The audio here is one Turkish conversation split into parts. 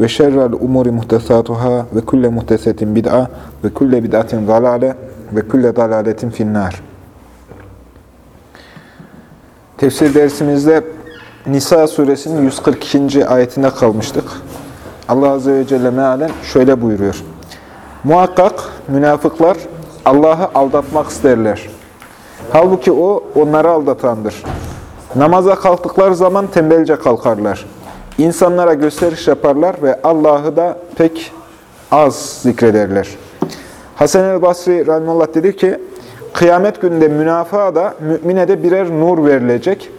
ve şerrel umuri muhtesatuhâ ve kulle muhtesetin bid'a ve kulle bid'atin zalale ve kulle dalaletin finnâr. Tefsir dersimizde Nisa suresinin 142. ayetinde kalmıştık. Allah Azze ve Celle mealen şöyle buyuruyor. Muhakkak münafıklar Allah'ı aldatmak isterler. Halbuki O onları aldatandır. Namaza kalktıkları zaman tembelce kalkarlar. İnsanlara gösteriş yaparlar ve Allah'ı da pek az zikrederler. Hasan el Basri Rahimullah dedi ki, Kıyamet gününde münafığa da mümine de birer nur verilecek.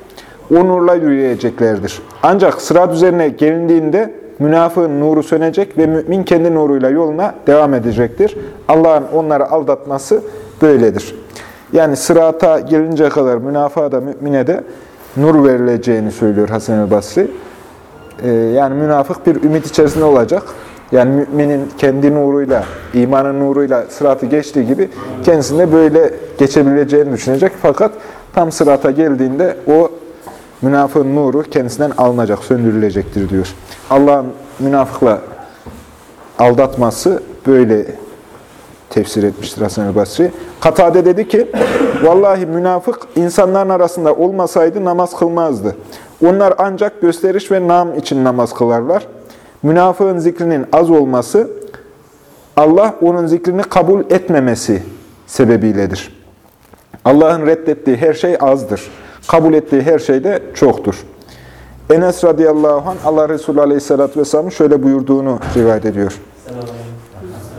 O nurla yürüyeceklerdir. Ancak sırat üzerine gelindiğinde münafığın nuru sönecek ve mümin kendi nuruyla yoluna devam edecektir. Allah'ın onları aldatması böyledir. Yani sırata gelince kadar münafığa da mümine de nur verileceğini söylüyor Hasan el Ee, yani münafık bir ümit içerisinde olacak. Yani müminin kendi nuruyla, imanın nuruyla sıratı geçtiği gibi kendisinde böyle geçebileceğini düşünecek. Fakat tam sırata geldiğinde o münafığın nuru kendisinden alınacak, söndürülecektir diyor. Allah'ın münafıkla aldatması böyle tefsir etmiştir Hasan el Basri. Katade dedi ki, Vallahi münafık insanların arasında olmasaydı namaz kılmazdı. Onlar ancak gösteriş ve nam için namaz kılarlar. Münafığın zikrinin az olması, Allah onun zikrini kabul etmemesi sebebiyledir. Allah'ın reddettiği her şey azdır. Kabul ettiği her şey de çoktur. Enes radıyallahu anh Allah Resulü aleyhissalatü vesselamın şöyle buyurduğunu rivayet ediyor.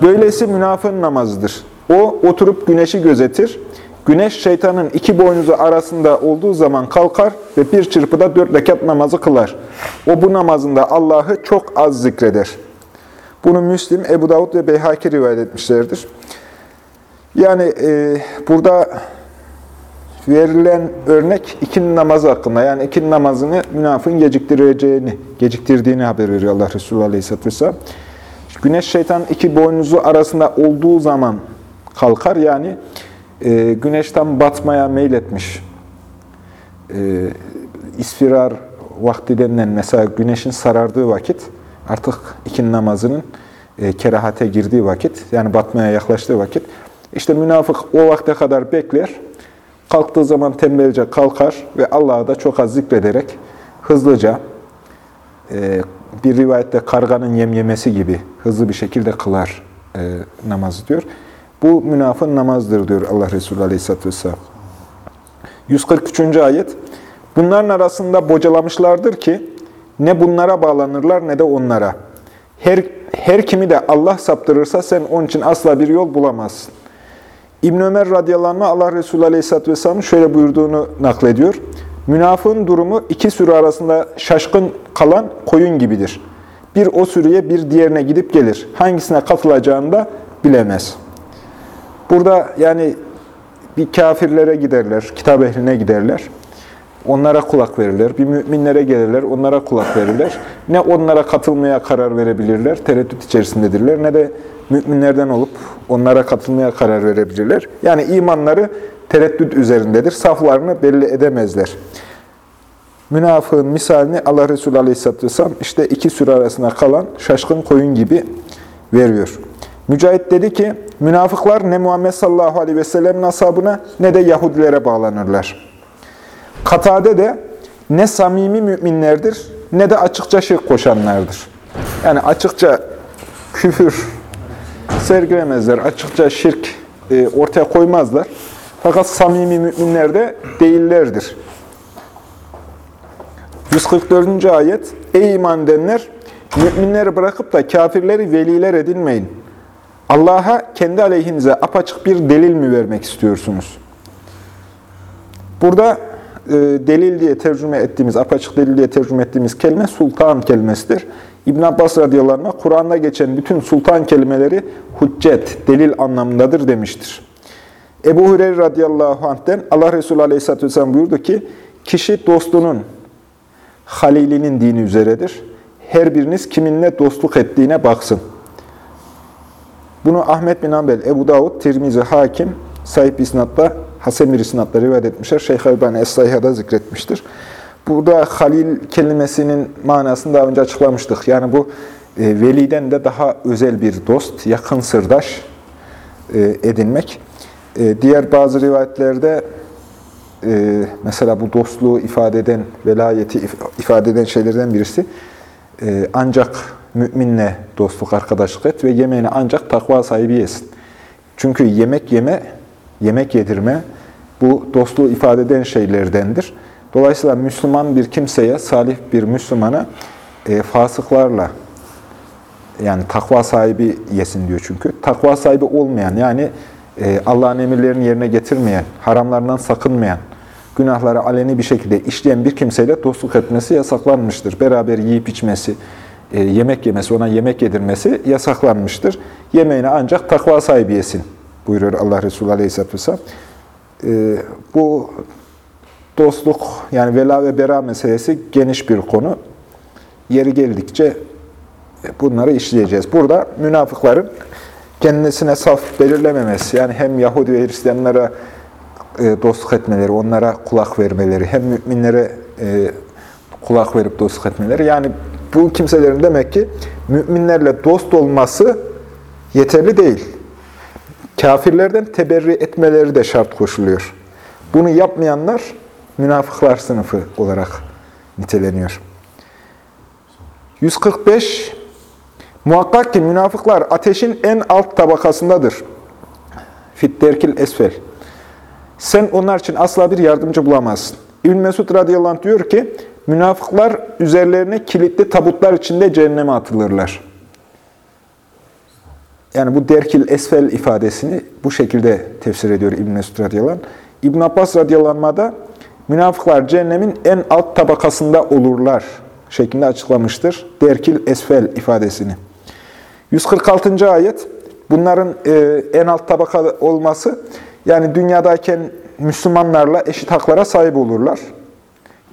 Böylesi münafığın namazıdır. O oturup güneşi gözetir. Güneş şeytanın iki boynuzu arasında olduğu zaman kalkar ve bir çırpıda dört rekat namazı kılar. O bu namazında Allah'ı çok az zikreder. Bunu Müslim, Ebu Davud ve Beyhaki rivayet etmişlerdir. Yani e, burada verilen örnek ikinin namazı hakkında. Yani ikinin namazını münafığın geciktireceğini, geciktirdiğini haber veriyor Allah Resulü Aleyhisselatü Vesselam. Güneş şeytanın iki boynuzu arasında olduğu zaman kalkar. Yani e, güneş tam batmaya meyletmiş. E, isfirar vakti denilen mesela güneşin sarardığı vakit artık ikinin namazının e, kerahate girdiği vakit yani batmaya yaklaştığı vakit işte münafık o vakte kadar bekler. Kalktığı zaman tembelce kalkar ve Allah'ı da çok az zikrederek hızlıca e, bir rivayette karganın yem yemesi gibi hızlı bir şekilde kılar e, namazı diyor. Bu münafın namazdır diyor Allah Resulü Aleyhisselatü Vesselam. 143. ayet. Bunların arasında bocalamışlardır ki ne bunlara bağlanırlar ne de onlara. Her, her kimi de Allah saptırırsa sen onun için asla bir yol bulamazsın. İbn Ömer radıyallahu anh Allah Resulü Aleyhisselatü Vesselam'ın şöyle buyurduğunu naklediyor. Münafığın durumu iki sürü arasında şaşkın kalan koyun gibidir. Bir o sürüye bir diğerine gidip gelir. Hangisine katılacağını da bilemez. Burada yani bir kafirlere giderler, kitap ehline giderler. Onlara kulak verirler. Bir müminlere gelirler, onlara kulak verirler. Ne onlara katılmaya karar verebilirler, tereddüt içerisindedirler. Ne de müminlerden olup onlara katılmaya karar verebilirler. Yani imanları tereddüt üzerindedir. Saflarını belli edemezler. Münafığın misalini Allah Resulü Aleyhisselatü Vesselam işte iki sürü arasında kalan şaşkın koyun gibi veriyor. Mücahit dedi ki, münafıklar ne Muhammed sallallahu aleyhi ve sellem'in ashabına ne de Yahudilere bağlanırlar. Katade de ne samimi müminlerdir ne de açıkça şirk koşanlardır. Yani açıkça küfür sergilemezler, açıkça şirk e, ortaya koymazlar. Fakat samimi müminler de değillerdir. 144. ayet Ey iman edenler! Müminleri bırakıp da kafirleri veliler edinmeyin. Allah'a kendi aleyhinize apaçık bir delil mi vermek istiyorsunuz? Burada e, delil diye tercüme ettiğimiz, apaçık delil diye tercüme ettiğimiz kelime sultan kelimesidir. İbn Abbas radıyallahu anh, Kur'an'da geçen bütün sultan kelimeleri hüccet, delil anlamındadır demiştir. Ebu Hureyre radıyallahu anh'ten Allah Resulü aleyhisselatü vesselam buyurdu ki, kişi dostunun, halilinin dini üzeredir. Her biriniz kiminle dostluk ettiğine baksın. Bunu Ahmet bin Ambel, Ebu Davud, Tirmizi, Hakim, sahip isnatla, Hasan bir isnatla rivayet etmişler. Şeyh Albani Es-Sayha'da zikretmiştir. Burada halil kelimesinin manasını daha önce açıklamıştık. Yani bu e, veliden de daha özel bir dost, yakın sırdaş e, edinmek. E, diğer bazı rivayetlerde e, mesela bu dostluğu ifade eden, velayeti ifade eden şeylerden birisi e, ancak müminle dostluk, arkadaşlık et ve yemeğini ancak takva sahibi yesin. Çünkü yemek yeme, yemek yedirme bu dostluğu ifade eden şeylerdendir. Dolayısıyla Müslüman bir kimseye, salih bir Müslümana e, fasıklarla, yani takva sahibi yesin diyor çünkü. Takva sahibi olmayan, yani e, Allah'ın emirlerini yerine getirmeyen, haramlarından sakınmayan, günahları aleni bir şekilde işleyen bir kimseyle dostluk etmesi yasaklanmıştır. Beraber yiyip içmesi, e, yemek yemesi, ona yemek yedirmesi yasaklanmıştır. Yemeğini ancak takva sahibi yesin buyuruyor Allah Resulü Aleyhisselatü Vesselam. E, bu dostluk, yani vela ve bera meselesi geniş bir konu. Yeri geldikçe bunları işleyeceğiz. Burada münafıkların kendisine saf belirlememesi, yani hem Yahudi ve Hristiyanlara e, dostluk etmeleri, onlara kulak vermeleri, hem müminlere e, kulak verip dostluk etmeleri. Yani bu kimselerin demek ki müminlerle dost olması yeterli değil. Kafirlerden teberri etmeleri de şart koşuluyor. Bunu yapmayanlar münafıklar sınıfı olarak niteleniyor. 145 Muhakkak ki münafıklar ateşin en alt tabakasındadır. Fitterkil esfel. Sen onlar için asla bir yardımcı bulamazsın. İbn Mesud radıyallahu anh diyor ki, münafıklar üzerlerine kilitli tabutlar içinde cehenneme atılırlar. Yani bu derkil esfel ifadesini bu şekilde tefsir ediyor İbn Mesud radıyallahu. İbn Abbas radıyallahu münafıklar cehennemin en alt tabakasında olurlar şeklinde açıklamıştır. Derkil esfel ifadesini. 146. ayet, bunların e, en alt tabaka olması, yani dünyadayken Müslümanlarla eşit haklara sahip olurlar.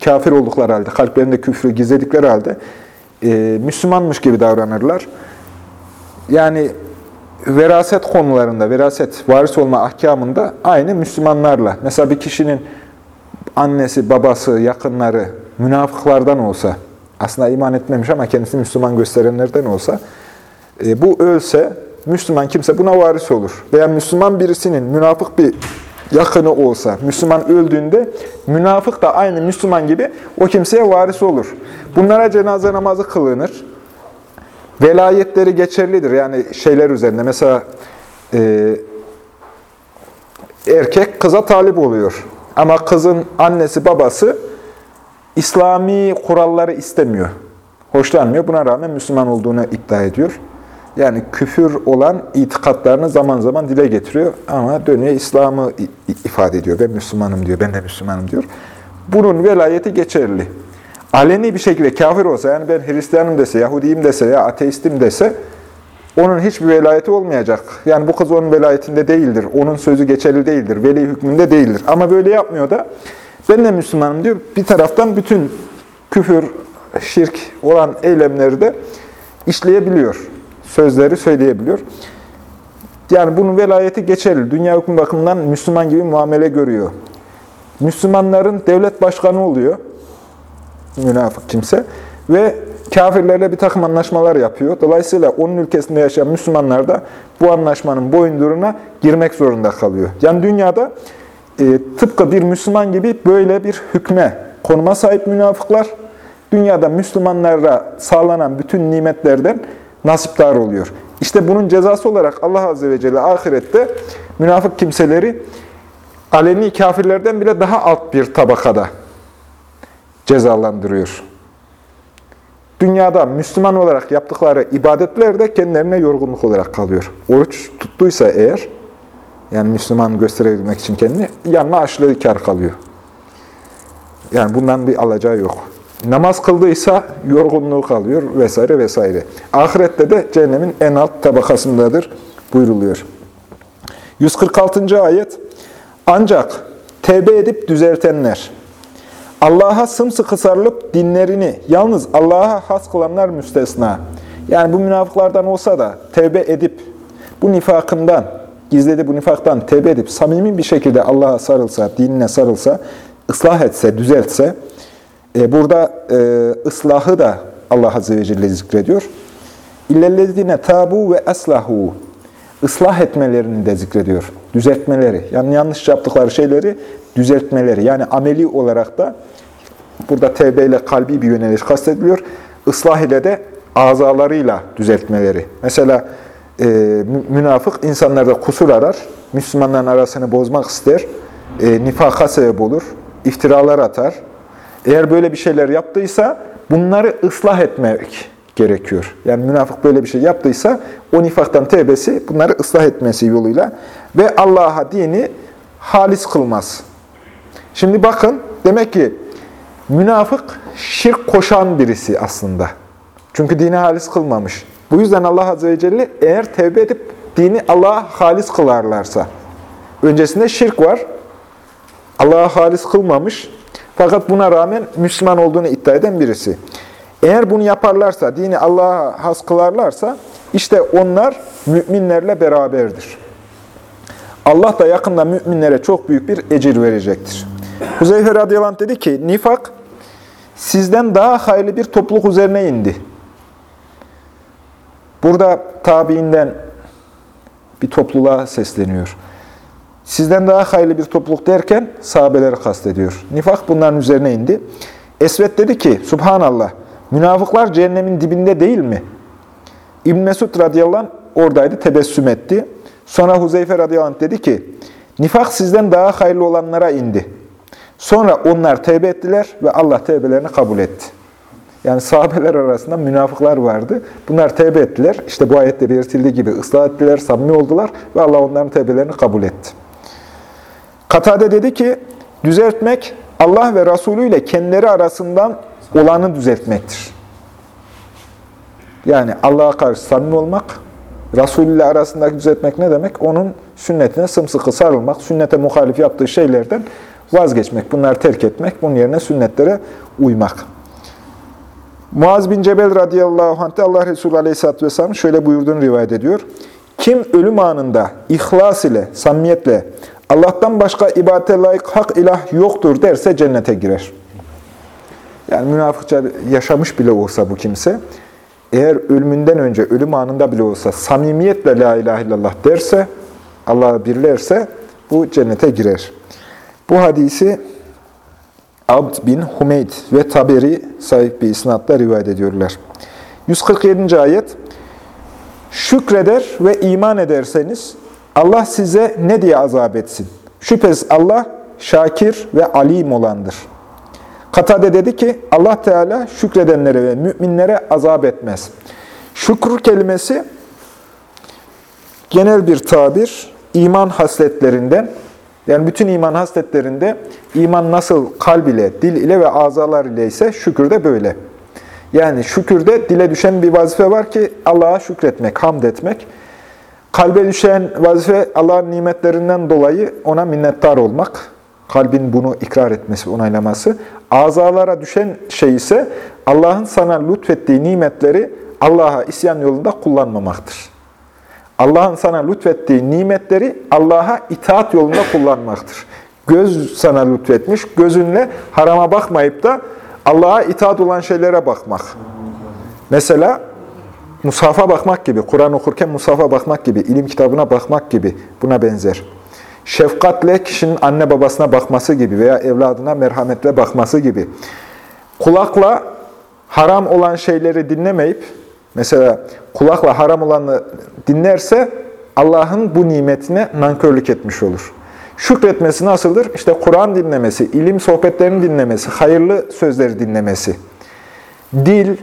Kafir oldukları halde, kalplerinde küfrü gizledikleri halde e, Müslümanmış gibi davranırlar. Yani veraset konularında, veraset, varis olma ahkamında aynı Müslümanlarla. Mesela bir kişinin annesi, babası, yakınları münafıklardan olsa, aslında iman etmemiş ama kendisini Müslüman gösterenlerden olsa, e, bu ölse, Müslüman kimse buna varis olur. Veya Müslüman birisinin münafık bir yakını olsa, Müslüman öldüğünde münafık da aynı Müslüman gibi o kimseye varis olur. Bunlara cenaze namazı kılınır. Velayetleri geçerlidir. Yani şeyler üzerinde. Mesela e, erkek kıza talip oluyor. Ama kızın annesi babası İslami kuralları istemiyor. Hoşlanmıyor. Buna rağmen Müslüman olduğunu iddia ediyor. Yani küfür olan itikatlarını zaman zaman dile getiriyor ama dönüyor İslam'ı ifade ediyor. Ben Müslümanım diyor, ben de Müslümanım diyor. Bunun velayeti geçerli. Aleni bir şekilde kafir olsa, yani ben Hristiyanım dese, Yahudiyim dese ya ateistim dese, onun hiçbir velayeti olmayacak. Yani bu kız onun velayetinde değildir, onun sözü geçerli değildir, veli hükmünde değildir. Ama böyle yapmıyor da, ben de Müslümanım diyor. Bir taraftan bütün küfür, şirk olan eylemleri de işleyebiliyor sözleri söyleyebiliyor. Yani bunun velayeti geçerli. Dünya hükmü bakımından Müslüman gibi muamele görüyor. Müslümanların devlet başkanı oluyor. Münafık kimse. Ve kafirlerle bir takım anlaşmalar yapıyor. Dolayısıyla onun ülkesinde yaşayan Müslümanlar da bu anlaşmanın boyunduruna girmek zorunda kalıyor. Yani dünyada e, tıpkı bir Müslüman gibi böyle bir hükme, konuma sahip münafıklar, dünyada Müslümanlara sağlanan bütün nimetlerden nasipdar oluyor. İşte bunun cezası olarak Allah Azze ve Celle ahirette münafık kimseleri aleni kafirlerden bile daha alt bir tabakada cezalandırıyor. Dünyada Müslüman olarak yaptıkları ibadetler de kendilerine yorgunluk olarak kalıyor. Oruç tuttuysa eğer, yani Müslüman gösterebilmek için kendini, yanına açlığı kar kalıyor. Yani bundan bir alacağı yok. Namaz kıldıysa yorgunluğu kalıyor vesaire vesaire. Ahirette de cehennemin en alt tabakasındadır buyruluyor. 146. ayet Ancak tevbe edip düzeltenler, Allah'a sımsıkı sarılıp dinlerini yalnız Allah'a has kılanlar müstesna. Yani bu münafıklardan olsa da tevbe edip bu nifakından, gizledi bu nifaktan tevbe edip samimi bir şekilde Allah'a sarılsa, dinine sarılsa, ıslah etse, düzeltse, e, burada e, ıslahı da Allah Azze ve Celle zikrediyor. İllellezine tabu ve aslahu ıslah etmelerini de zikrediyor. Düzeltmeleri, yani yanlış yaptıkları şeyleri düzeltmeleri. Yani ameli olarak da burada tevbe ile kalbi bir yöneliş kastediliyor. Islah ile de azalarıyla düzeltmeleri. Mesela e, münafık insanlarda kusur arar, Müslümanların arasını bozmak ister, e, nifaka sebep olur, iftiralar atar. Eğer böyle bir şeyler yaptıysa bunları ıslah etmek gerekiyor. Yani münafık böyle bir şey yaptıysa o nifaktan tevbesi bunları ıslah etmesi yoluyla ve Allah'a dini halis kılmaz. Şimdi bakın demek ki münafık şirk koşan birisi aslında. Çünkü dini halis kılmamış. Bu yüzden Allah Azze ve Celle eğer tevbe edip dini Allah'a halis kılarlarsa, öncesinde şirk var, Allah'a halis kılmamış, fakat buna rağmen Müslüman olduğunu iddia eden birisi. Eğer bunu yaparlarsa, dini Allah'a has kılarlarsa, işte onlar müminlerle beraberdir. Allah da yakında müminlere çok büyük bir ecir verecektir. Huzeyfe radıyallahu dedi ki, nifak sizden daha hayırlı bir topluluk üzerine indi. Burada tabiinden bir topluluğa sesleniyor. Sizden daha hayırlı bir topluluk derken sahabeleri kastediyor. Nifak bunların üzerine indi. Esvet dedi ki, Subhanallah, münafıklar cehennemin dibinde değil mi? İbn Mesud radıyallahu anh oradaydı, tebessüm etti. Sonra Huzeyfe radıyallahu anh dedi ki, nifak sizden daha hayırlı olanlara indi. Sonra onlar tevbe ettiler ve Allah tevbelerini kabul etti. Yani sahabeler arasında münafıklar vardı. Bunlar tevbe ettiler. İşte bu ayette belirtildiği gibi ıslah ettiler, samimi oldular ve Allah onların tevbelerini kabul etti. Katade dedi ki, düzeltmek Allah ve Resulü ile kendileri arasından olanı düzeltmektir. Yani Allah'a karşı samimi olmak, Resulü ile arasındaki düzeltmek ne demek? Onun sünnetine sımsıkı sarılmak, sünnete muhalif yaptığı şeylerden vazgeçmek, bunları terk etmek, bunun yerine sünnetlere uymak. Muaz bin Cebel radıyallahu anh Allah Resulü aleyhisselatü vesselam şöyle buyurduğunu rivayet ediyor. Kim ölüm anında ihlas ile, samimiyetle Allah'tan başka ibadete layık hak ilah yoktur derse cennete girer. Yani münafıkça yaşamış bile olsa bu kimse, eğer ölümünden önce, ölüm anında bile olsa samimiyetle la ilahe illallah derse, Allah'ı birlerse bu cennete girer. Bu hadisi Abd bin Humeyd ve Taberi sahip bir isnatla rivayet ediyorlar. 147. ayet Şükreder ve iman ederseniz Allah size ne diye azap etsin? Şüphesiz Allah şakir ve alim olandır. Katade dedi ki Allah Teala şükredenlere ve müminlere azap etmez. Şükür kelimesi genel bir tabir, iman hasletlerinden yani bütün iman hasletlerinde iman nasıl kalb ile, dil ile ve azalar ile ise şükür de böyle. Yani şükürde dile düşen bir vazife var ki Allah'a şükretmek, hamd etmek. Kalbe düşen vazife Allah'ın nimetlerinden dolayı ona minnettar olmak. Kalbin bunu ikrar etmesi, onaylaması. Azalara düşen şey ise Allah'ın sana lütfettiği nimetleri Allah'a isyan yolunda kullanmamaktır. Allah'ın sana lütfettiği nimetleri Allah'a itaat yolunda kullanmaktır. Göz sana lütfetmiş, gözünle harama bakmayıp da Allah'a itaat olan şeylere bakmak. Mesela Musaf'a bakmak gibi, Kur'an okurken Musaf'a bakmak gibi, ilim kitabına bakmak gibi buna benzer. Şefkatle kişinin anne babasına bakması gibi veya evladına merhametle bakması gibi. Kulakla haram olan şeyleri dinlemeyip, mesela kulakla haram olanı dinlerse Allah'ın bu nimetine nankörlük etmiş olur. Şükretmesi nasıldır? İşte Kur'an dinlemesi, ilim sohbetlerini dinlemesi, hayırlı sözleri dinlemesi. Dil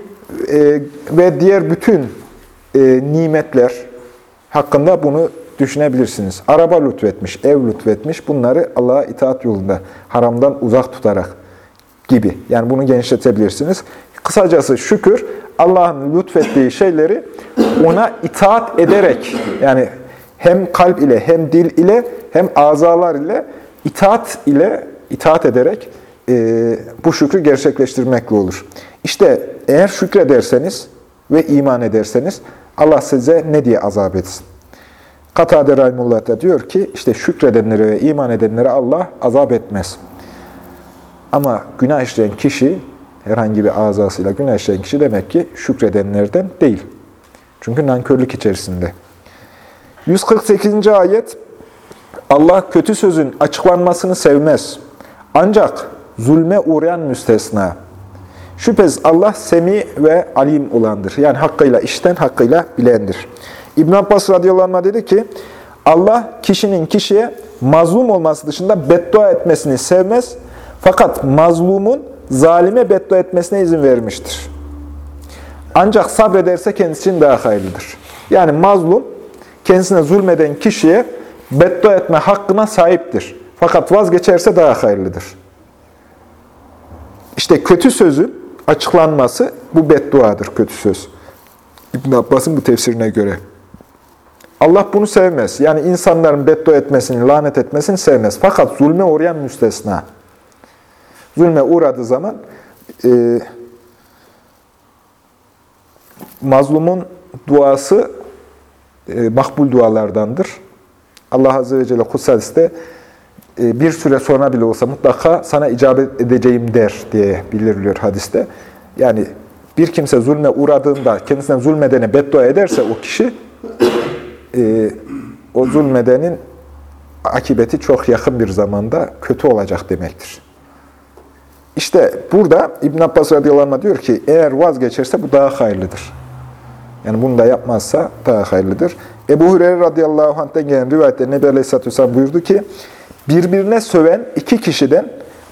e, ve diğer bütün e, nimetler hakkında bunu düşünebilirsiniz. Araba lütfetmiş, ev lütfetmiş. Bunları Allah'a itaat yolunda, haramdan uzak tutarak, gibi. Yani bunu genişletebilirsiniz. Kısacası şükür, Allah'ın lütfettiği şeyleri ona itaat ederek, yani hem kalp ile, hem dil ile, hem azalar ile, itaat ile, itaat ederek e, bu şükrü gerçekleştirmekle olur. İşte eğer şükrederseniz ve iman ederseniz Allah size ne diye azap etsin? Katade Rahimullah da diyor ki, işte şükredenlere ve iman edenlere Allah azap etmez. Ama günah işleyen kişi, herhangi bir azasıyla günah işleyen kişi demek ki şükredenlerden değil. Çünkü nankörlük içerisinde. 148. ayet, Allah kötü sözün açıklanmasını sevmez. Ancak zulme uğrayan müstesna. Şüphesiz Allah semi ve alim olandır. Yani hakkıyla işten, hakkıyla bilendir. İbn Abbas radıyallahu anh dedi ki, Allah kişinin kişiye mazlum olması dışında beddua etmesini sevmez. Fakat mazlumun zalime beddua etmesine izin vermiştir. Ancak sabrederse kendisi için daha hayırlıdır. Yani mazlum kendisine zulmeden kişiye beddua etme hakkına sahiptir. Fakat vazgeçerse daha hayırlıdır. İşte kötü sözün açıklanması bu bedduadır kötü söz. İbn Abbas'ın bu tefsirine göre. Allah bunu sevmez. Yani insanların beddua etmesini, lanet etmesini sevmez. Fakat zulme uğrayan müstesna. Zulme uğradığı zaman e, mazlumun duası e, makbul dualardandır. Allah Azze ve Celle e, bir süre sonra bile olsa mutlaka sana icabet edeceğim der diye bildiriliyor hadiste. Yani bir kimse zulme uğradığında kendisine zulmedene beddua ederse o kişi e, o zulmedenin akibeti çok yakın bir zamanda kötü olacak demektir. İşte burada İbn Abbas radıyallahu anh diyor ki eğer vazgeçerse bu daha hayırlıdır. Yani bunu da yapmazsa daha hayırlıdır. Ebu Hureyre radıyallahu anh'ten gelen rivayette Nebi Aleyhisselatü buyurdu ki birbirine söven iki kişiden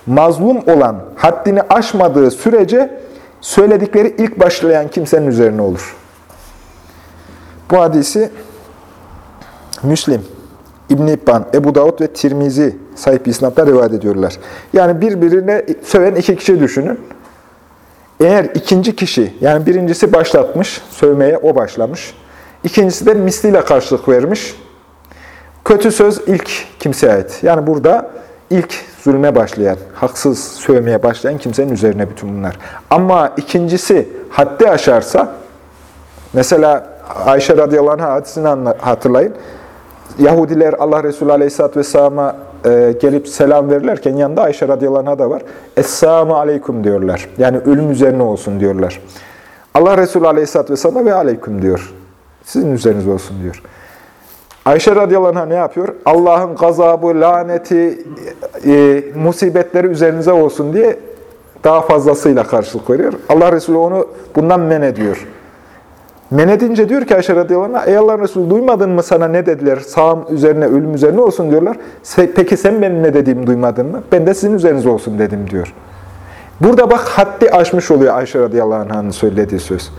mazlum olan haddini aşmadığı sürece söyledikleri ilk başlayan kimsenin üzerine olur. Bu hadisi Müslim, İbn-i İbban, Ebu Davud ve Tirmizi sahip isnatla rivayet ediyorlar. Yani birbirine söven iki kişi düşünün. Eğer ikinci kişi, yani birincisi başlatmış, sövmeye o başlamış. İkincisi de misliyle karşılık vermiş. Kötü söz ilk kimseye ait. Yani burada ilk zulme başlayan, haksız sövmeye başlayan kimsenin üzerine bütün bunlar. Ama ikincisi haddi aşarsa, mesela Ayşe radıyallahu anh hadisini hatırlayın. Yahudiler Allah Resulü aleyhisselatü vesselam'a e, gelip selam verirlerken yanında Ayşe radıyallahu anh'a da var. Esselamu aleyküm diyorlar. Yani ölüm üzerine olsun diyorlar. Allah Resulü aleyhisselatü vesselam'a ve aleyküm diyor. Sizin üzeriniz olsun diyor. Ayşe radıyallahu anh ne yapıyor? Allah'ın gazabı, laneti, e, musibetleri üzerinize olsun diye daha fazlasıyla karşılık veriyor. Allah Resulü onu bundan men ediyor. Men edince diyor ki Ayşe radıyallahu anh, ey Allah Resulü duymadın mı sana ne dediler? Sağım üzerine, ölüm üzerine olsun diyorlar. Peki sen benim ne dediğimi duymadın mı? Ben de sizin üzeriniz olsun dedim diyor. Burada bak haddi aşmış oluyor Ayşe radıyallahu anh'ın söylediği söz.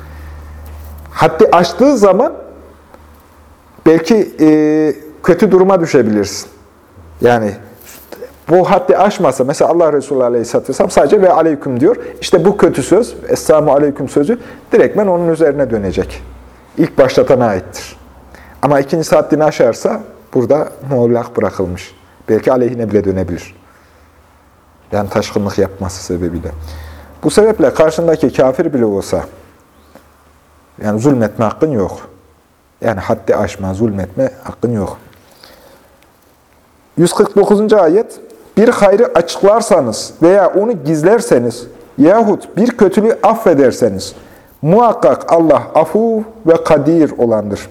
Haddi aştığı zaman belki e, kötü duruma düşebilirsin. Yani bu haddi aşmasa, mesela Allah Resulü Aleyhisselatü Vesselam sadece ve aleyküm diyor. İşte bu kötü söz, Esselamu Aleyküm sözü direktmen onun üzerine dönecek. İlk başlatana aittir. Ama ikinci haddini aşarsa burada muallak bırakılmış. Belki aleyhine bile dönebilir. Yani taşkınlık yapması sebebiyle. Bu sebeple karşındaki kafir bile olsa, yani zulmetme hakkın yok. Yani haddi aşma, zulmetme hakkın yok. 149. ayet Bir hayrı açıklarsanız veya onu gizlerseniz yahut bir kötülüğü affederseniz muhakkak Allah afu ve kadir olandır.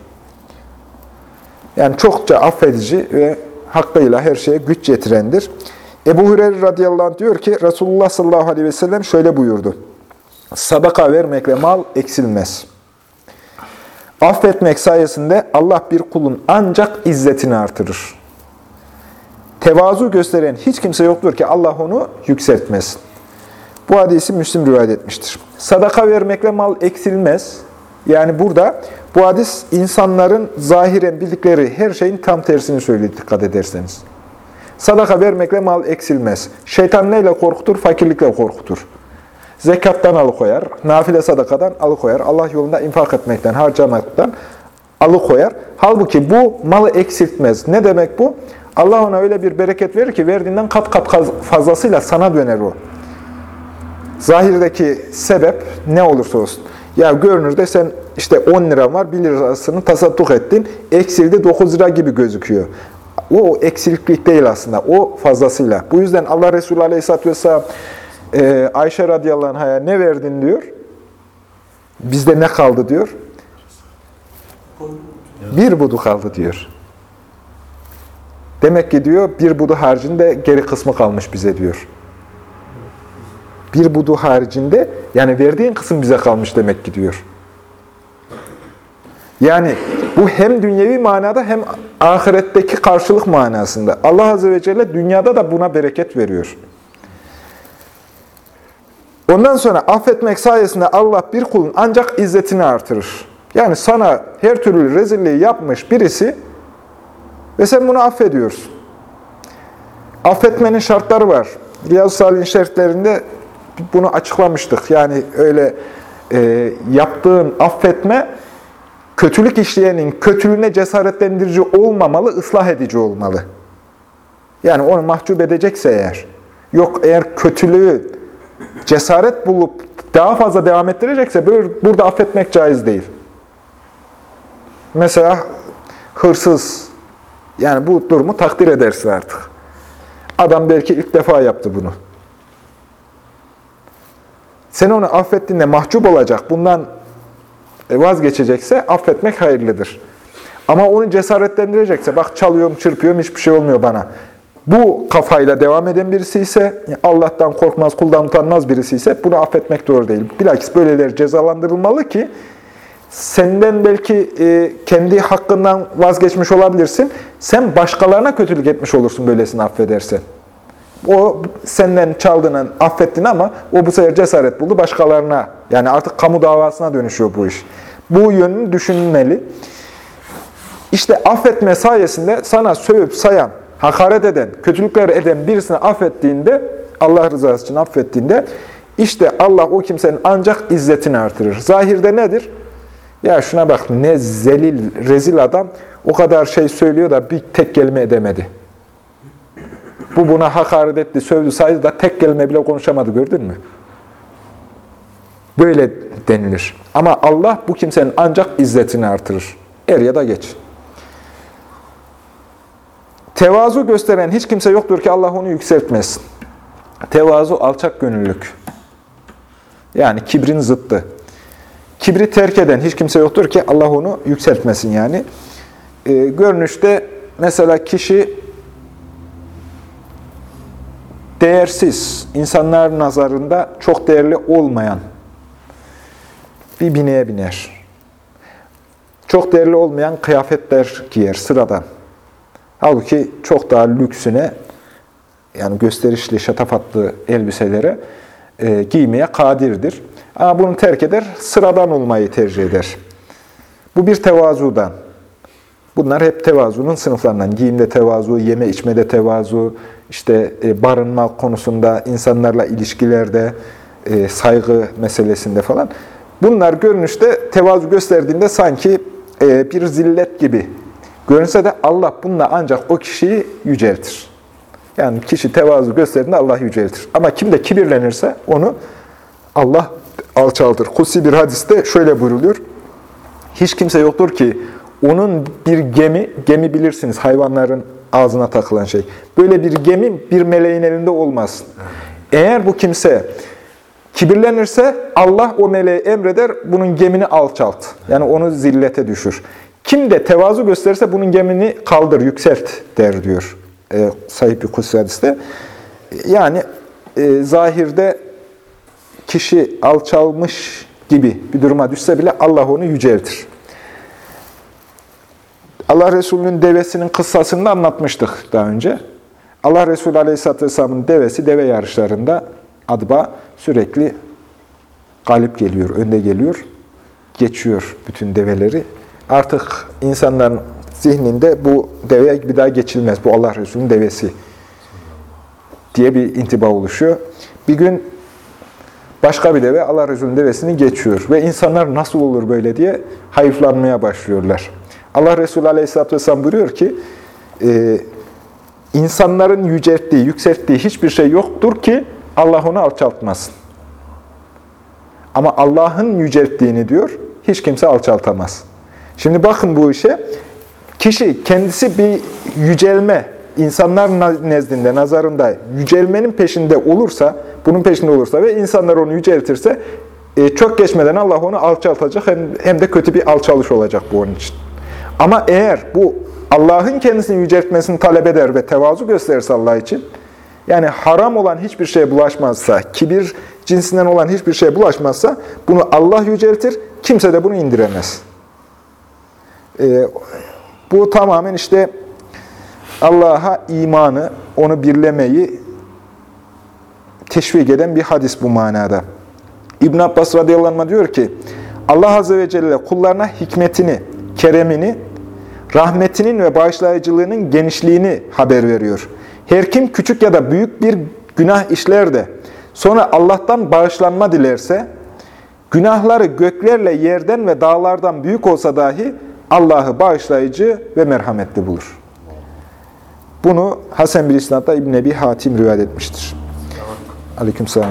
Yani çokça affedici ve hakkıyla her şeye güç getirendir. Ebu Hureyre radıyallahu anh diyor ki Resulullah sallallahu aleyhi ve sellem şöyle buyurdu. Sadaka vermekle mal eksilmez. Affetmek sayesinde Allah bir kulun ancak izzetini artırır. Tevazu gösteren hiç kimse yoktur ki Allah onu yükseltmesin. Bu hadisi Müslim rivayet etmiştir. Sadaka vermekle mal eksilmez. Yani burada bu hadis insanların zahiren bildikleri her şeyin tam tersini söylüyor dikkat ederseniz. Sadaka vermekle mal eksilmez. Şeytan neyle korkutur? Fakirlikle korkutur. Zekattan alıkoyar, nafile sadakadan alıkoyar, Allah yolunda infak etmekten, harcamaktan alıkoyar. Halbuki bu malı eksiltmez. Ne demek bu? Allah ona öyle bir bereket verir ki verdiğinden kat kat fazlasıyla sana döner o. Zahirdeki sebep ne olursa olsun. Ya görünürde sen işte 10 lira var, 1 lirasını tasadduk ettin, eksildi 9 lira gibi gözüküyor. O eksiliklik değil aslında, o fazlasıyla. Bu yüzden Allah Resulü Aleyhisselatü Vesselam e, Ayşe radıyallahu anh'a ne verdin diyor. Bizde ne kaldı diyor. Bir budu kaldı diyor. Demek ki diyor bir budu haricinde geri kısmı kalmış bize diyor. Bir budu haricinde yani verdiğin kısım bize kalmış demek ki diyor. Yani bu hem dünyevi manada hem ahiretteki karşılık manasında. Allah Azze ve Celle dünyada da buna bereket veriyor. Ondan sonra affetmek sayesinde Allah bir kulun ancak izzetini artırır. Yani sana her türlü rezilliği yapmış birisi ve sen bunu affediyorsun. Affetmenin şartları var. Riyaz-ı Salih'in şerhlerinde bunu açıklamıştık. Yani öyle e, yaptığın affetme, kötülük işleyenin kötülüğüne cesaretlendirici olmamalı, ıslah edici olmalı. Yani onu mahcup edecekse eğer. Yok eğer kötülüğü cesaret bulup daha fazla devam ettirecekse burada affetmek caiz değil. Mesela hırsız, yani bu durumu takdir edersin artık. Adam belki ilk defa yaptı bunu. Sen onu affettiğinde mahcup olacak, bundan e, vazgeçecekse affetmek hayırlıdır. Ama onu cesaretlendirecekse, bak çalıyorum, çırpıyorum, hiçbir şey olmuyor bana. Bu kafayla devam eden birisi ise, Allah'tan korkmaz, kuldan utanmaz birisi ise bunu affetmek doğru değil. Bilakis böyleleri cezalandırılmalı ki, senden belki e, kendi hakkından vazgeçmiş olabilirsin. Sen başkalarına kötülük etmiş olursun böylesini affedersen. O senden çaldığını affettin ama o bu sefer cesaret buldu başkalarına. Yani artık kamu davasına dönüşüyor bu iş. Bu yönünü düşünmeli. İşte affetme sayesinde sana sövüp sayan, hakaret eden, kötülükler eden birisini affettiğinde, Allah rızası için affettiğinde, işte Allah o kimsenin ancak izzetini artırır. Zahirde nedir? Ya şuna bak ne zelil, rezil adam o kadar şey söylüyor da bir tek kelime edemedi. Bu buna hakaret etti, sövdü, saydı da tek kelime bile konuşamadı gördün mü? Böyle denilir. Ama Allah bu kimsenin ancak izzetini artırır. Er ya da geç. Tevazu gösteren hiç kimse yoktur ki Allah onu yükseltmesin. Tevazu alçak gönüllük. Yani kibrin zıttı. Kibri terk eden hiç kimse yoktur ki Allah onu yükseltmesin yani. Ee, görünüşte mesela kişi değersiz, insanlar nazarında çok değerli olmayan bir bineye biner. Çok değerli olmayan kıyafetler giyer sıradan. Halbuki çok daha lüksüne, yani gösterişli, şatafatlı elbiselere e, giymeye kadirdir. Ama bunu terk eder, sıradan olmayı tercih eder. Bu bir tevazudan. Bunlar hep tevazunun sınıflarından. Giyimde tevazu, yeme içmede tevazu, işte e, barınma konusunda, insanlarla ilişkilerde, e, saygı meselesinde falan. Bunlar görünüşte tevazu gösterdiğinde sanki e, bir zillet gibi görünse de Allah bununla ancak o kişiyi yüceltir. Yani kişi tevazu gösterdiğinde Allah yüceltir. Ama kim de kibirlenirse onu Allah alçaltır. Kutsi bir hadiste şöyle buyruluyor. Hiç kimse yoktur ki onun bir gemi, gemi bilirsiniz hayvanların ağzına takılan şey. Böyle bir gemi bir meleğin elinde olmaz. Eğer bu kimse kibirlenirse Allah o meleğe emreder bunun gemini alçalt. Yani onu zillete düşür. Kim de tevazu gösterirse bunun gemini kaldır, yükselt der diyor e, sahip bir kutsi hadiste. Yani e, zahirde kişi alçalmış gibi bir duruma düşse bile Allah onu yüceltir. Allah Resulü'nün devesinin kıssasını anlatmıştık daha önce. Allah Resulü Aleyhisselatü Vesselam'ın devesi deve yarışlarında adba sürekli galip geliyor, önde geliyor, geçiyor bütün develeri. Artık insanların zihninde bu deve bir daha geçilmez. Bu Allah Resulü'nün devesi diye bir intiba oluşuyor. Bir gün başka bir deve Allah Resulü'nün devesini geçiyor ve insanlar nasıl olur böyle diye hayıflanmaya başlıyorlar. Allah Resulü Aleyhisselatü Vesselam buyuruyor ki, e, insanların yücelttiği, yükselttiği hiçbir şey yoktur ki Allah onu alçaltmasın. Ama Allah'ın yücelttiğini diyor, hiç kimse alçaltamaz. Şimdi bakın bu işe, kişi kendisi bir yücelme, insanlar nezdinde, nazarında yücelmenin peşinde olursa, bunun peşinde olursa ve insanlar onu yüceltirse, e, çok geçmeden Allah onu alçaltacak hem, hem de kötü bir alçalış olacak bu onun için. Ama eğer bu Allah'ın kendisini yüceltmesini talep eder ve tevazu gösterirse Allah için, yani haram olan hiçbir şeye bulaşmazsa, kibir cinsinden olan hiçbir şeye bulaşmazsa, bunu Allah yüceltir, kimse de bunu indiremez. Ee, bu tamamen işte Allah'a imanı, onu birlemeyi teşvik eden bir hadis bu manada. İbn Abbas radıyallahu anh diyor ki, Allah azze ve celle kullarına hikmetini, keremini, rahmetinin ve bağışlayıcılığının genişliğini haber veriyor. Her kim küçük ya da büyük bir günah işler de sonra Allah'tan bağışlanma dilerse, günahları göklerle yerden ve dağlardan büyük olsa dahi Allah'ı bağışlayıcı ve merhametli bulur. Bunu Hasan bir İsnad'da İbn Ebi Hatim rivayet etmiştir. Aleykümselam.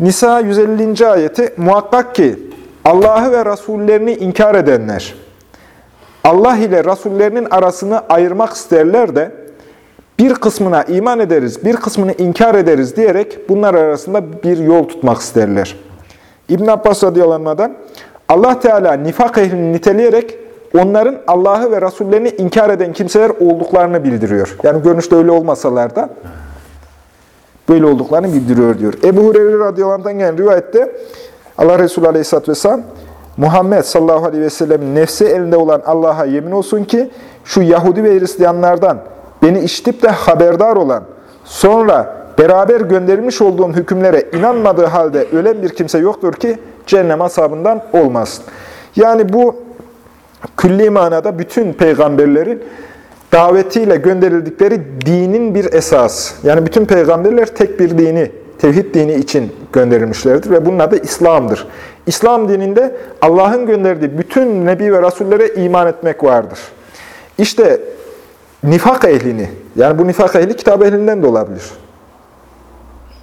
Nisa 150. ayeti muhakkak ki Allah'ı ve Rasullerini inkar edenler Allah ile Rasullerinin arasını ayırmak isterler de bir kısmına iman ederiz, bir kısmını inkar ederiz diyerek bunlar arasında bir yol tutmak isterler. İbn Abbas radıyallahu Allah Teala nifak ehlini niteleyerek onların Allah'ı ve Rasullerini inkar eden kimseler olduklarını bildiriyor. Yani görünüşte öyle olmasalar da böyle olduklarını bildiriyor diyor. Ebu Hureyre radıyallahu gelen rivayette Allah Resulü aleyhisselatü vesselam Muhammed sallallahu aleyhi ve sellem nefsi elinde olan Allah'a yemin olsun ki şu Yahudi ve Hristiyanlardan beni işitip de haberdar olan, sonra beraber gönderilmiş olduğum hükümlere inanmadığı halde ölen bir kimse yoktur ki cehennem asabından olmasın. Yani bu külli manada bütün peygamberlerin davetiyle gönderildikleri dinin bir esas. Yani bütün peygamberler tek bir dini, tevhid dini için gönderilmişlerdir ve bunun adı İslam'dır. İslam dininde Allah'ın gönderdiği bütün nebi ve rasullere iman etmek vardır. İşte nifak ehlini, yani bu nifak ehli kitap ehlinden de olabilir.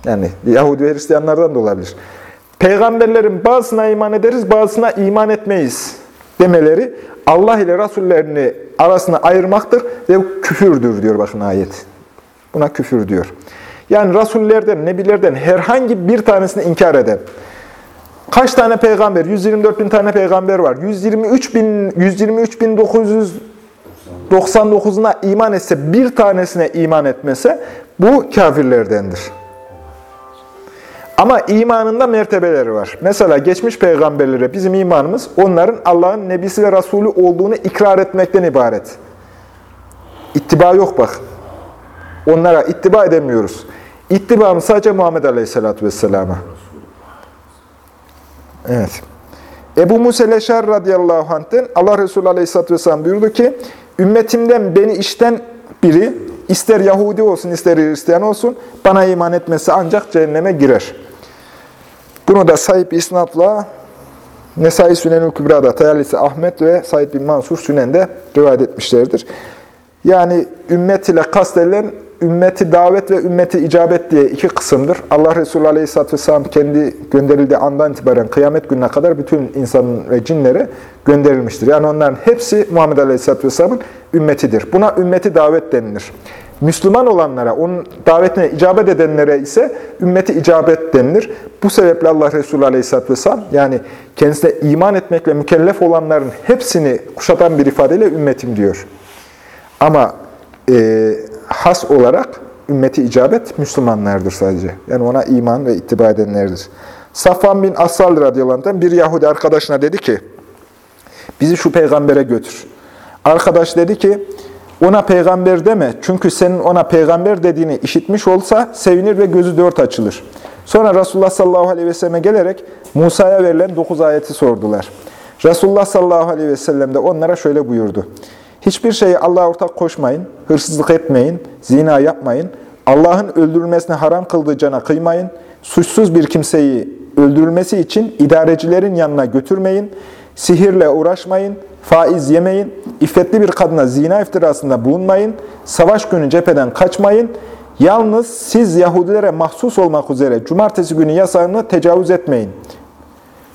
Yani Yahudi ve Hristiyanlardan da olabilir. Peygamberlerin bazısına iman ederiz, bazısına iman etmeyiz demeleri Allah ile Rasullerini arasına ayırmaktır ve küfürdür diyor bakın ayet. Buna küfür diyor. Yani Rasullerden, Nebilerden herhangi bir tanesini inkar eden, kaç tane peygamber, 124 bin tane peygamber var, 123 bin, 123 bin 999'una iman etse, bir tanesine iman etmese, bu kafirlerdendir. Ama imanında mertebeleri var. Mesela geçmiş peygamberlere bizim imanımız onların Allah'ın nebisi ve Resulü olduğunu ikrar etmekten ibaret. İttiba yok bak. Onlara ittiba edemiyoruz. İttibamız sadece Muhammed Aleyhisselatü Vesselam'a. Evet. Ebu Musa Leşer radıyallahu anh'ten Allah Resulü Aleyhisselatü Vesselam buyurdu ki, ümmetimden beni işten biri, ister Yahudi olsun ister Hristiyan olsun, bana iman etmesi ancak cehenneme girer. Bunu da sahip isnatla Nesai Sünenül Kübra'da, Tayalisi Ahmet ve Said bin Mansur Sünen'de rivayet etmişlerdir. Yani ümmet ile kastedilen ümmeti davet ve ümmeti icabet diye iki kısımdır. Allah Resulü Aleyhisselatü Vesselam kendi gönderildiği andan itibaren kıyamet gününe kadar bütün insanın ve cinlere gönderilmiştir. Yani onların hepsi Muhammed Aleyhisselatü Vesselam'ın ümmetidir. Buna ümmeti davet denilir. Müslüman olanlara, onun davetine icabet edenlere ise ümmeti icabet denilir. Bu sebeple Allah Resulü Aleyhisselatü Vesselam, yani kendisine iman etmekle mükellef olanların hepsini kuşatan bir ifadeyle ümmetim diyor. Ama e, has olarak ümmeti icabet Müslümanlardır sadece. Yani ona iman ve ittiba edenlerdir. Safvan bin Asal radıyallahu bir Yahudi arkadaşına dedi ki, bizi şu peygambere götür. Arkadaş dedi ki, ona peygamber deme çünkü senin ona peygamber dediğini işitmiş olsa sevinir ve gözü dört açılır. Sonra Resulullah sallallahu aleyhi ve selleme gelerek Musa'ya verilen dokuz ayeti sordular. Resulullah sallallahu aleyhi ve sellem de onlara şöyle buyurdu. Hiçbir şeyi Allah'a ortak koşmayın, hırsızlık etmeyin, zina yapmayın, Allah'ın öldürülmesine haram kıldığı cana kıymayın. Suçsuz bir kimseyi öldürülmesi için idarecilerin yanına götürmeyin. Sihirle uğraşmayın. Faiz yemeyin. İffetli bir kadına zina iftirasında bulunmayın. Savaş günü cepheden kaçmayın. Yalnız siz Yahudilere mahsus olmak üzere cumartesi günü yasağını tecavüz etmeyin.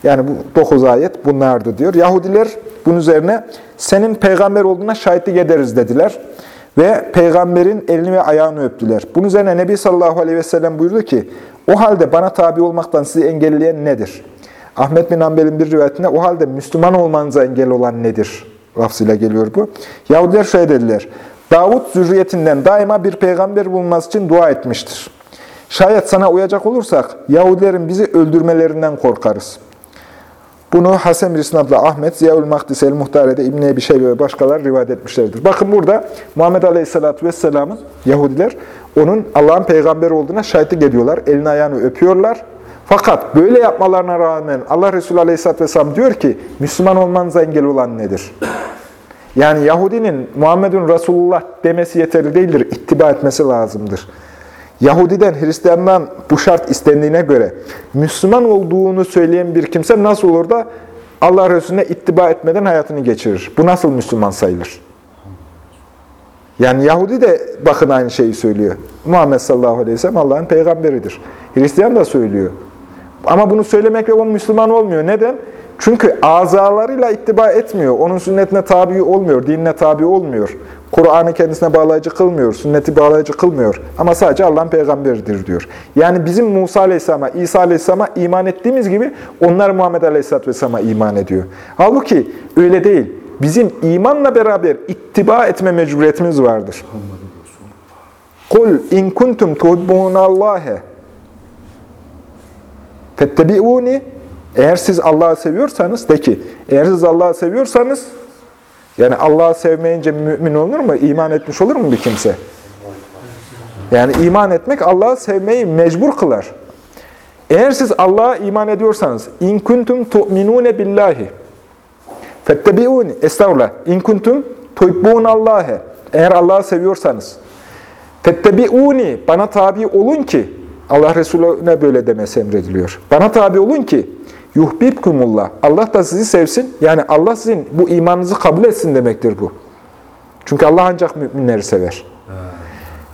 Yani bu 9 ayet bunlardı diyor. Yahudiler bunun üzerine senin peygamber olduğuna şahitlik ederiz dediler. Ve peygamberin elini ve ayağını öptüler. Bunun üzerine Nebi sallallahu aleyhi ve sellem buyurdu ki, o halde bana tabi olmaktan sizi engelleyen nedir? Ahmet bin Hanbel'in bir rivayetinde o halde Müslüman olmanıza engel olan nedir? Lafzıyla geliyor bu. Yahudiler şöyle dediler, Davut zürriyetinden daima bir peygamber bulunması için dua etmiştir. Şayet sana uyacak olursak Yahudilerin bizi öldürmelerinden korkarız. Bunu Hasan bir İsnad'la Ahmet, Ziyaül Mahdis el-Muhtare'de İbn-i Ebi Şeybe ve başkaları rivayet etmişlerdir. Bakın burada Muhammed Aleyhisselatü Vesselam'ın Yahudiler onun Allah'ın peygamberi olduğuna şahitlik ediyorlar. Elini ayağını öpüyorlar. Fakat böyle yapmalarına rağmen Allah Resulü Aleyhisselatü Vesselam diyor ki Müslüman olmanıza engel olan nedir? Yani Yahudinin Muhammedun Resulullah demesi yeterli değildir. İttiba etmesi lazımdır. Yahudiden, Hristiyandan bu şart istendiğine göre Müslüman olduğunu söyleyen bir kimse nasıl olur da Allah Resulüne ittiba etmeden hayatını geçirir? Bu nasıl Müslüman sayılır? Yani Yahudi de bakın aynı şeyi söylüyor. Muhammed sallallahu aleyhi ve sellem Allah'ın peygamberidir. Hristiyan da söylüyor. Ama bunu söylemekle o Müslüman olmuyor. Neden? Çünkü azalarıyla ittiba etmiyor. Onun sünnetine tabi olmuyor, dinine tabi olmuyor. Kur'an'ı kendisine bağlayıcı kılmıyor, sünneti bağlayıcı kılmıyor. Ama sadece Allah'ın peygamberidir diyor. Yani bizim Musa Aleyhisselam'a, İsa Aleyhisselam'a iman ettiğimiz gibi onlar Muhammed Aleyhisselatü Vesselam'a iman ediyor. Halbuki öyle değil. Bizim imanla beraber ittiba etme mecburiyetimiz vardır. Kul in kuntum tuhibbunallahe fettebi'uni eğer siz Allah'ı seviyorsanız, de ki, eğer siz Allah'ı seviyorsanız, yani Allah'ı sevmeyince mümin olur mu? İman etmiş olur mu bir kimse? Yani iman etmek Allah'ı sevmeyi mecbur kılar. Eğer siz Allah'a iman ediyorsanız, in kuntum tu'minune billahi fettebi'uni estağfurullah in kuntum tuhibbunallahi eğer Allah'ı seviyorsanız fettebi'uni bana tabi olun ki Allah Resulüne böyle demesi emrediliyor. Bana tabi olun ki yuhbibkumullah. Allah da sizi sevsin. Yani Allah sizin bu imanınızı kabul etsin demektir bu. Çünkü Allah ancak müminleri sever.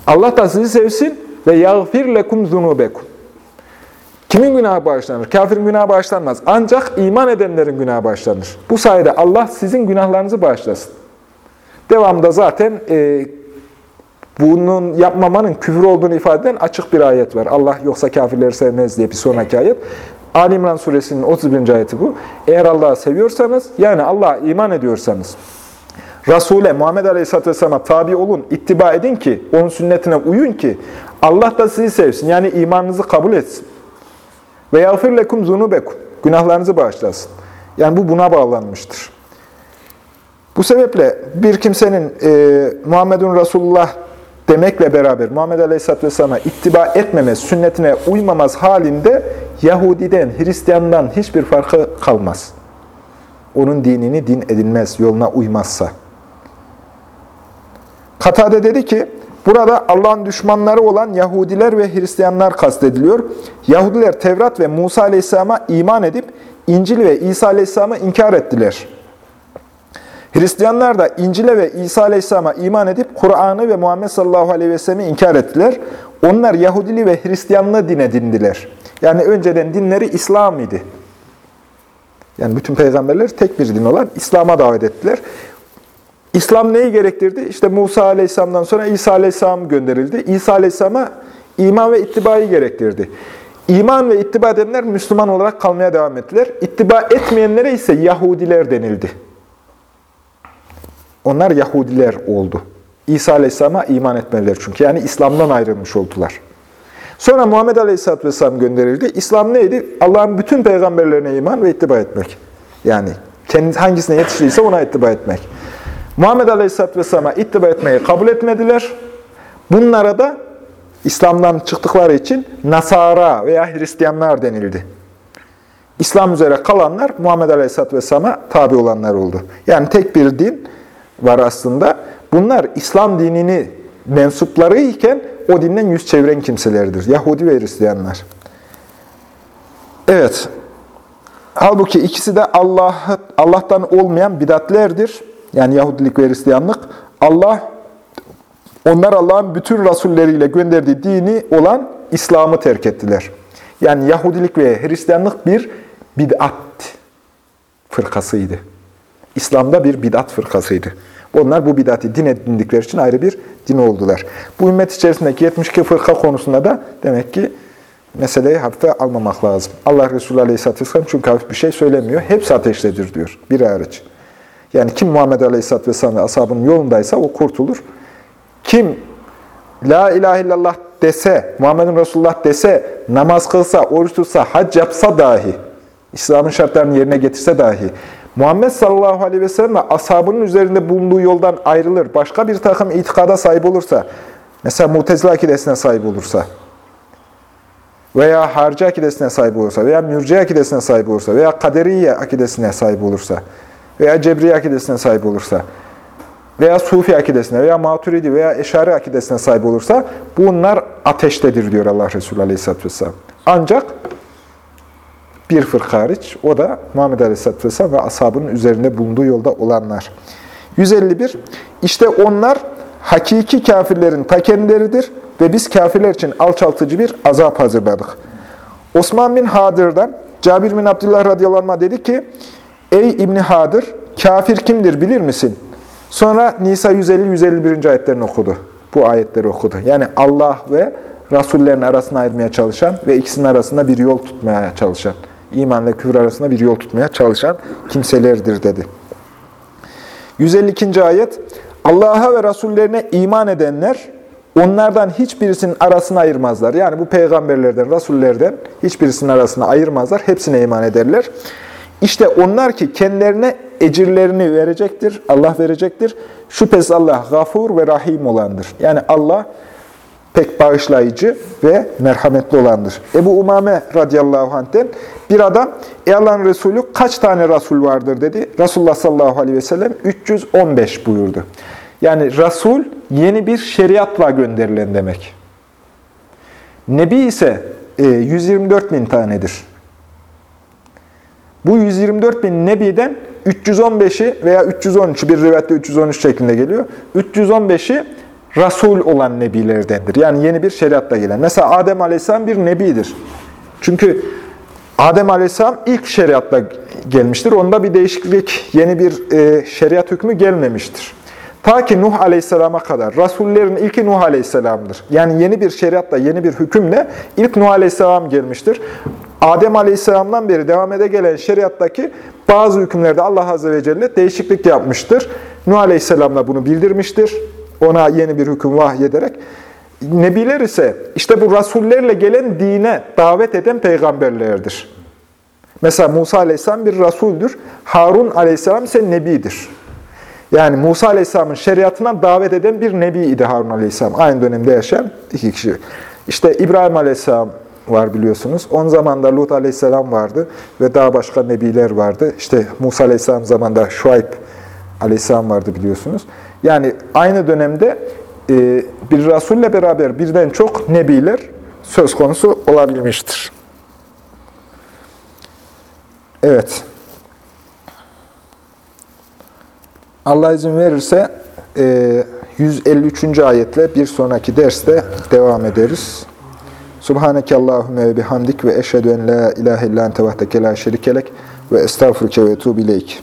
Allah da sizi sevsin ve yağfir lekum zunubekum. Kimin günahı bağışlanır? Kafirin günahı bağışlanmaz. Ancak iman edenlerin günahı bağışlanır. Bu sayede Allah sizin günahlarınızı bağışlasın. Devamında zaten e, bunun yapmamanın küfür olduğunu ifade eden açık bir ayet var. Allah yoksa kafirleri sevmez diye bir sonraki ayet. Ali İmran suresinin 31. ayeti bu. Eğer Allah'ı seviyorsanız, yani Allah'a iman ediyorsanız, Resul'e, Muhammed Aleyhisselatü Vesselam'a tabi olun, ittiba edin ki, onun sünnetine uyun ki, Allah da sizi sevsin, yani imanınızı kabul etsin. Ve yağfir lekum zunubekum, günahlarınızı bağışlasın. Yani bu buna bağlanmıştır. Bu sebeple bir kimsenin e, Muhammedun Resulullah demekle beraber Muhammed Aleyhisselatü Vesselam'a ittiba etmemez, sünnetine uymamaz halinde Yahudiden, Hristiyandan hiçbir farkı kalmaz. Onun dinini din edinmez, yoluna uymazsa. Katade dedi ki, burada Allah'ın düşmanları olan Yahudiler ve Hristiyanlar kastediliyor. Yahudiler Tevrat ve Musa Aleyhisselam'a iman edip İncil ve İsa Aleyhisselam'ı inkar ettiler. Hristiyanlar da İncil'e ve İsa Aleyhisselam'a iman edip Kur'an'ı ve Muhammed sallallahu aleyhi ve sellem'i inkar ettiler. Onlar Yahudili ve Hristiyanlığı din edindiler. Yani önceden dinleri İslam idi. Yani bütün peygamberler tek bir din olan İslam'a davet ettiler. İslam neyi gerektirdi? İşte Musa Aleyhisselam'dan sonra İsa Aleyhisselam gönderildi. İsa Aleyhisselam'a iman ve ittibayı gerektirdi. İman ve ittiba edenler Müslüman olarak kalmaya devam ettiler. İttiba etmeyenlere ise Yahudiler denildi. Onlar Yahudiler oldu. İsa Aleyhisselam'a iman etmeliler çünkü. Yani İslam'dan ayrılmış oldular. Sonra Muhammed Aleyhisselatü Vesselam gönderildi. İslam neydi? Allah'ın bütün peygamberlerine iman ve ittiba etmek. Yani kendi hangisine yetiştiyse ona ittiba etmek. Muhammed Aleyhisselatü Vesselam'a ittiba etmeyi kabul etmediler. Bunlara da İslam'dan çıktıkları için Nasara veya Hristiyanlar denildi. İslam üzere kalanlar Muhammed Aleyhisselatü Vesselam'a tabi olanlar oldu. Yani tek bir din var aslında. Bunlar İslam dinini mensupları iken o dinden yüz çeviren kimselerdir. Yahudi ve Hristiyanlar. Evet. Halbuki ikisi de Allah Allah'tan olmayan bidatlerdir. Yani Yahudilik ve Hristiyanlık. Allah onlar Allah'ın bütün rasulleriyle gönderdiği dini olan İslam'ı terk ettiler. Yani Yahudilik ve Hristiyanlık bir bid'at fırkasıydı. İslam'da bir bid'at fırkasıydı. Onlar bu bid'ati din edindikleri için ayrı bir din oldular. Bu ümmet içerisindeki 72 fırka konusunda da demek ki meseleyi hafife almamak lazım. Allah Resulü Aleyhisselatü Vesselam çünkü hafif bir şey söylemiyor. Hepsi ateştedir diyor. Bir hariç. Yani kim Muhammed Aleyhisselatü Vesselam ve ashabının yolundaysa o kurtulur. Kim La ilahe illallah dese, Muhammedun Resulullah dese, namaz kılsa, oruç tutsa, hac yapsa dahi, İslam'ın şartlarını yerine getirse dahi, Muhammed sallallahu aleyhi ve sellem ashabının üzerinde bulunduğu yoldan ayrılır, başka bir takım itikada sahip olursa, mesela Mutezile akidesine sahip olursa, veya harci akidesine sahip olursa, veya mürciye akidesine sahip olursa, veya kaderiye akidesine sahip olursa, veya cebriye akidesine sahip olursa, veya Sufi akidesine veya Maturidi veya Eşari akidesine sahip olursa bunlar ateştedir diyor Allah Resulü Aleyhisselatü Vesselam. Ancak bir fırka hariç, o da Muhammed Aleyhisselatü Vesselam ve ashabının üzerinde bulunduğu yolda olanlar. 151. İşte onlar hakiki kafirlerin ta kendileridir ve biz kafirler için alçaltıcı bir azap hazırladık. Osman bin Hadır'dan Cabir bin Abdullah radıyallahu dedi ki, Ey İbni Hadır, kafir kimdir bilir misin? Sonra Nisa 150-151. ayetlerini okudu. Bu ayetleri okudu. Yani Allah ve Rasullerin arasını ayırmaya çalışan ve ikisinin arasında bir yol tutmaya çalışan, iman ve küfür arasında bir yol tutmaya çalışan kimselerdir dedi. 152. ayet, Allah'a ve Rasullerine iman edenler, onlardan hiçbirisinin arasını ayırmazlar. Yani bu peygamberlerden, rasullerden hiçbirisinin arasını ayırmazlar. Hepsine iman ederler. İşte onlar ki kendilerine ecirlerini verecektir, Allah verecektir. Şüphesiz Allah gafur ve rahim olandır. Yani Allah pek bağışlayıcı ve merhametli olandır. Ebu Umame radıyallahu anh'ten bir adam, Ey Allah'ın Resulü kaç tane Resul vardır dedi. Resulullah sallallahu aleyhi ve sellem 315 buyurdu. Yani Resul yeni bir şeriatla gönderilen demek. Nebi ise 124 bin tanedir. Bu 124 bin Nebi'den 315'i veya 313'ü bir rivayette 313 şeklinde geliyor. 315'i Resul olan Nebilerdendir. Yani yeni bir şeriatla gelen. Mesela Adem Aleyhisselam bir Nebidir. Çünkü Adem Aleyhisselam ilk şeriatla gelmiştir. Onda bir değişiklik, yeni bir e, şeriat hükmü gelmemiştir. Ta ki Nuh Aleyhisselam'a kadar. Rasullerin ilki Nuh Aleyhisselam'dır. Yani yeni bir şeriatla, yeni bir hükümle ilk Nuh Aleyhisselam gelmiştir. Adem Aleyhisselam'dan beri devam ede gelen şeriattaki bazı hükümlerde Allah Azze ve Celle değişiklik yapmıştır. Nuh Aleyhisselam da bunu bildirmiştir. Ona yeni bir hüküm vahyederek. Nebiler ise işte bu rasullerle gelen dine davet eden peygamberlerdir. Mesela Musa Aleyhisselam bir rasuldür. Harun Aleyhisselam ise nebidir. Yani Musa Aleyhisselam'ın şeriatına davet eden bir nebi idi Harun Aleyhisselam. Aynı dönemde yaşayan iki kişi. İşte İbrahim Aleyhisselam var biliyorsunuz. On zamanda Lut Aleyhisselam vardı ve daha başka nebiler vardı. İşte Musa Aleyhisselam zamanında Şuayb Aleyhisselam vardı biliyorsunuz. Yani aynı dönemde e, bir Resulle beraber birden çok nebiler söz konusu olabilmiştir. Evet. Allah izin verirse 153. ayetle bir sonraki derste devam ederiz. Subhaneke Allahümme ve bihamdik ve eşhedü en la ilahe illa ente vahdeke la şerikelek ve estağfurke ve etubu ileyk.